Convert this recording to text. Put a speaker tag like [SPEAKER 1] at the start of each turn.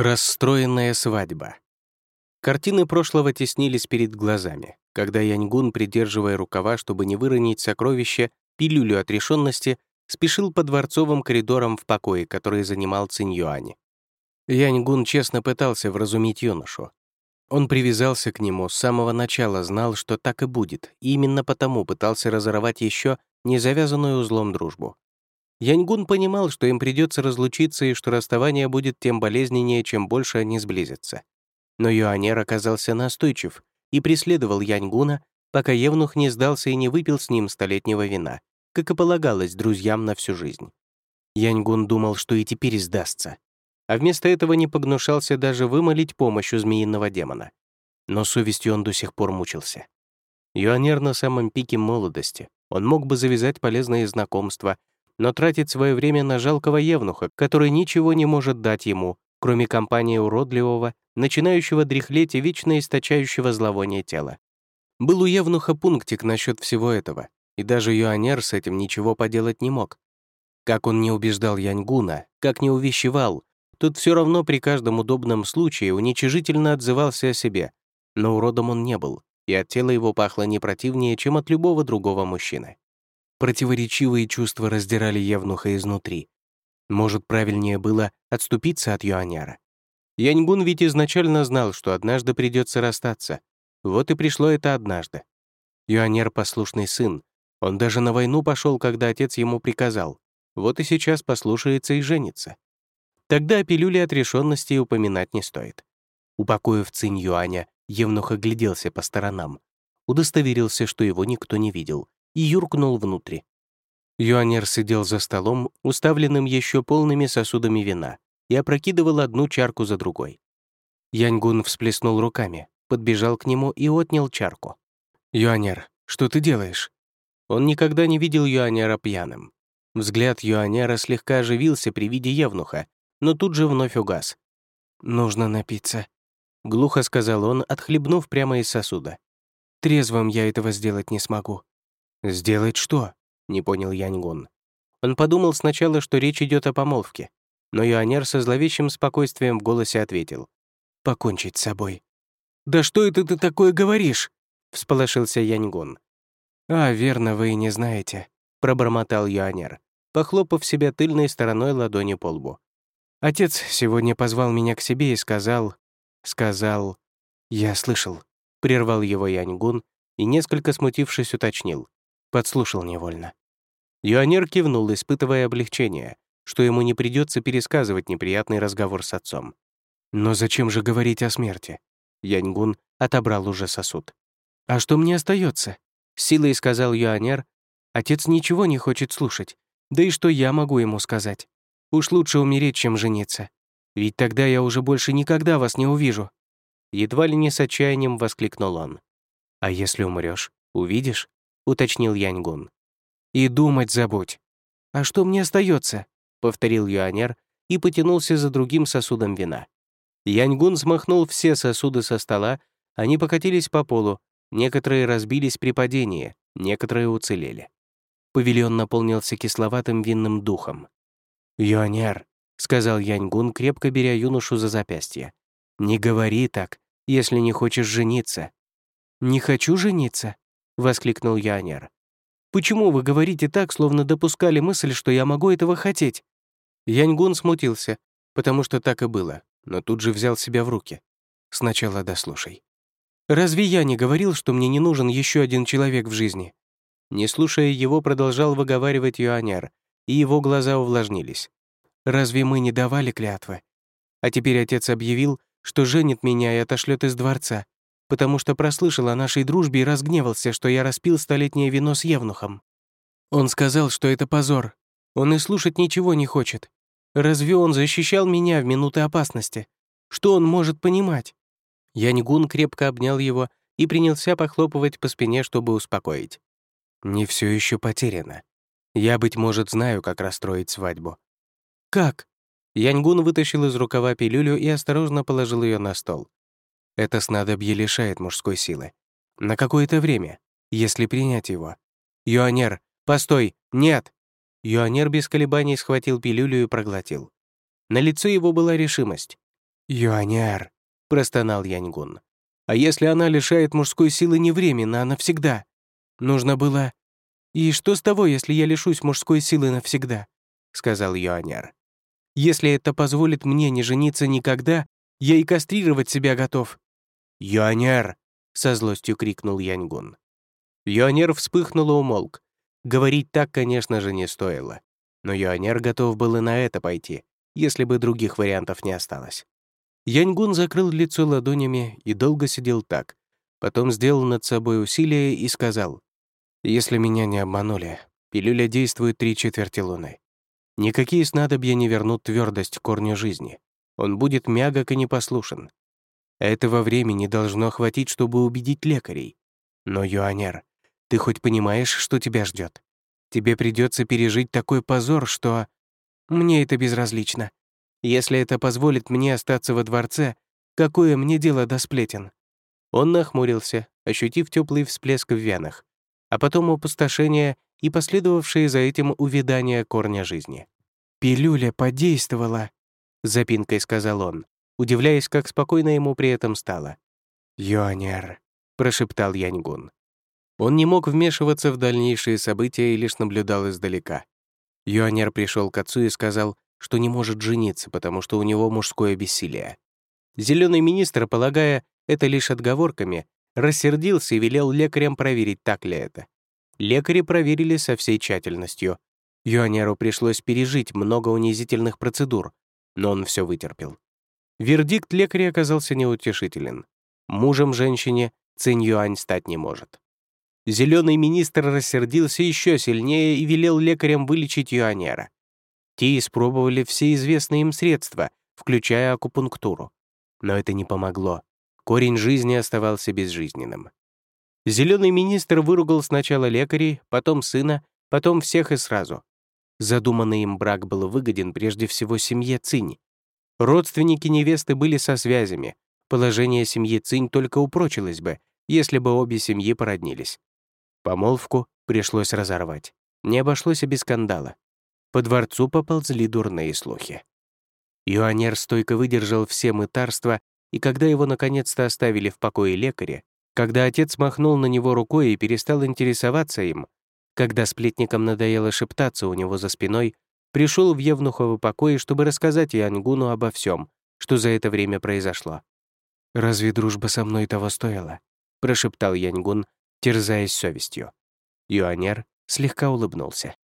[SPEAKER 1] Расстроенная свадьба. Картины прошлого теснились перед глазами, когда Яньгун, придерживая рукава, чтобы не выронить сокровище, пилюлю отрешенности, спешил по дворцовым коридорам в покое, который занимал Цинь-Юань. Яньгун честно пытался вразумить юношу. Он привязался к нему с самого начала, знал, что так и будет, и именно потому пытался разорвать еще не завязанную узлом дружбу. Яньгун понимал, что им придется разлучиться и что расставание будет тем болезненнее, чем больше они сблизятся. Но Юанер оказался настойчив и преследовал Яньгуна, пока Евнух не сдался и не выпил с ним столетнего вина, как и полагалось друзьям на всю жизнь. Яньгун думал, что и теперь сдастся, а вместо этого не погнушался даже вымолить помощь у змеиного демона. Но совестью он до сих пор мучился. Юанер на самом пике молодости. Он мог бы завязать полезные знакомства, но тратит свое время на жалкого евнуха, который ничего не может дать ему, кроме компании уродливого, начинающего дряхлеть и вечно источающего зловоние тела. Был у евнуха пунктик насчет всего этого, и даже Юанер с этим ничего поделать не мог. Как он не убеждал Яньгуна, как не увещевал, тот все равно при каждом удобном случае уничижительно отзывался о себе, но уродом он не был, и от тела его пахло не противнее, чем от любого другого мужчины. Противоречивые чувства раздирали Евнуха изнутри. Может, правильнее было отступиться от Юаняра. Яньгун ведь изначально знал, что однажды придется расстаться. Вот и пришло это однажды. Юаняр — послушный сын. Он даже на войну пошел, когда отец ему приказал. Вот и сейчас послушается и женится. Тогда о пилюле отрешенности упоминать не стоит. Упокоив цинь Юаня, Евнух огляделся по сторонам. Удостоверился, что его никто не видел, и юркнул внутрь. Юанер сидел за столом, уставленным еще полными сосудами вина, и опрокидывал одну чарку за другой. Яньгун всплеснул руками, подбежал к нему и отнял чарку. «Юанер, что ты делаешь?» Он никогда не видел Юанера пьяным. Взгляд Юанера слегка оживился при виде Евнуха, но тут же вновь угас. «Нужно напиться», — глухо сказал он, отхлебнув прямо из сосуда. «Трезвым я этого сделать не смогу. «Сделать что?» — не понял Яньгун. Он подумал сначала, что речь идет о помолвке, но Юанер со зловещим спокойствием в голосе ответил. «Покончить с собой». «Да что это ты такое говоришь?» — всполошился Яньгун. «А, верно, вы и не знаете», — пробормотал Юанер, похлопав себя тыльной стороной ладони по лбу. «Отец сегодня позвал меня к себе и сказал... сказал... Я слышал», — прервал его Яньгун и, несколько смутившись, уточнил. Подслушал невольно. Юанер кивнул, испытывая облегчение, что ему не придется пересказывать неприятный разговор с отцом. Но зачем же говорить о смерти? Яньгун отобрал уже сосуд. «А что мне остается? силой сказал Юанер. «Отец ничего не хочет слушать. Да и что я могу ему сказать? Уж лучше умереть, чем жениться. Ведь тогда я уже больше никогда вас не увижу». Едва ли не с отчаянием воскликнул он. «А если умрешь, увидишь?» Уточнил Яньгун. «И думать забудь». «А что мне остается? повторил Юанер и потянулся за другим сосудом вина. Яньгун смахнул все сосуды со стола, они покатились по полу, некоторые разбились при падении, некоторые уцелели. Павильон наполнился кисловатым винным духом. «Юанер», — сказал Яньгун, крепко беря юношу за запястье, «не говори так, если не хочешь жениться». «Не хочу жениться», воскликнул Янер. «Почему вы говорите так, словно допускали мысль, что я могу этого хотеть?» Яньгун смутился, потому что так и было, но тут же взял себя в руки. «Сначала дослушай. Разве я не говорил, что мне не нужен еще один человек в жизни?» Не слушая его, продолжал выговаривать Юаняр, и его глаза увлажнились. «Разве мы не давали клятвы? А теперь отец объявил, что женит меня и отошлет из дворца, потому что прослышал о нашей дружбе и разгневался, что я распил столетнее вино с Евнухом. Он сказал, что это позор. Он и слушать ничего не хочет. Разве он защищал меня в минуты опасности? Что он может понимать? Яньгун крепко обнял его и принялся похлопывать по спине, чтобы успокоить. «Не все еще потеряно. Я, быть может, знаю, как расстроить свадьбу». «Как?» Яньгун вытащил из рукава пилюлю и осторожно положил ее на стол. Это снадобье лишает мужской силы. На какое-то время, если принять его. «Юанер, постой! Нет!» Юанер без колебаний схватил пилюлю и проглотил. На лице его была решимость. «Юаняр», — простонал Яньгун. «А если она лишает мужской силы не временно, а навсегда? Нужно было...» «И что с того, если я лишусь мужской силы навсегда?» — сказал Юаняр. «Если это позволит мне не жениться никогда, я и кастрировать себя готов». «Юаняр!» — со злостью крикнул Яньгун. Юанер вспыхнул и умолк. Говорить так, конечно же, не стоило. Но Юанер готов был и на это пойти, если бы других вариантов не осталось. Яньгун закрыл лицо ладонями и долго сидел так. Потом сделал над собой усилие и сказал, «Если меня не обманули, пилюля действует три четверти луны. Никакие снадобья не вернут твердость корню жизни. Он будет мягок и непослушен. Этого времени должно хватить, чтобы убедить лекарей. Но, Юанер, ты хоть понимаешь, что тебя ждет? Тебе придется пережить такой позор, что... Мне это безразлично. Если это позволит мне остаться во дворце, какое мне дело до сплетен?» Он нахмурился, ощутив теплый всплеск в венах, а потом опустошение и последовавшее за этим увядание корня жизни. «Пилюля подействовала», — запинкой сказал он, удивляясь, как спокойно ему при этом стало. «Йонер», — прошептал Яньгун. Он не мог вмешиваться в дальнейшие события и лишь наблюдал издалека. Юанер пришел к отцу и сказал, что не может жениться, потому что у него мужское бессилие. Зеленый министр, полагая это лишь отговорками, рассердился и велел лекарям проверить, так ли это. Лекари проверили со всей тщательностью. Юанеру пришлось пережить много унизительных процедур, но он все вытерпел. Вердикт лекаря оказался неутешителен. Мужем женщине Цинь Юань стать не может. Зеленый министр рассердился еще сильнее и велел лекарям вылечить юанера. Те испробовали все известные им средства, включая акупунктуру. Но это не помогло. Корень жизни оставался безжизненным. Зеленый министр выругал сначала лекарей, потом сына, потом всех и сразу. Задуманный им брак был выгоден прежде всего семье Цинь. Родственники невесты были со связями. Положение семьи Цинь только упрочилось бы, если бы обе семьи породнились. Помолвку пришлось разорвать. Не обошлось и без скандала. По дворцу поползли дурные слухи. Юанер стойко выдержал все мытарства, и когда его наконец-то оставили в покое лекаря, когда отец махнул на него рукой и перестал интересоваться им, когда сплетникам надоело шептаться у него за спиной, пришел в Евнуховы покой, чтобы рассказать Янгуну обо всем, что за это время произошло. «Разве дружба со мной того стоила?» — прошептал Яньгун, терзаясь совестью. Юанер слегка улыбнулся.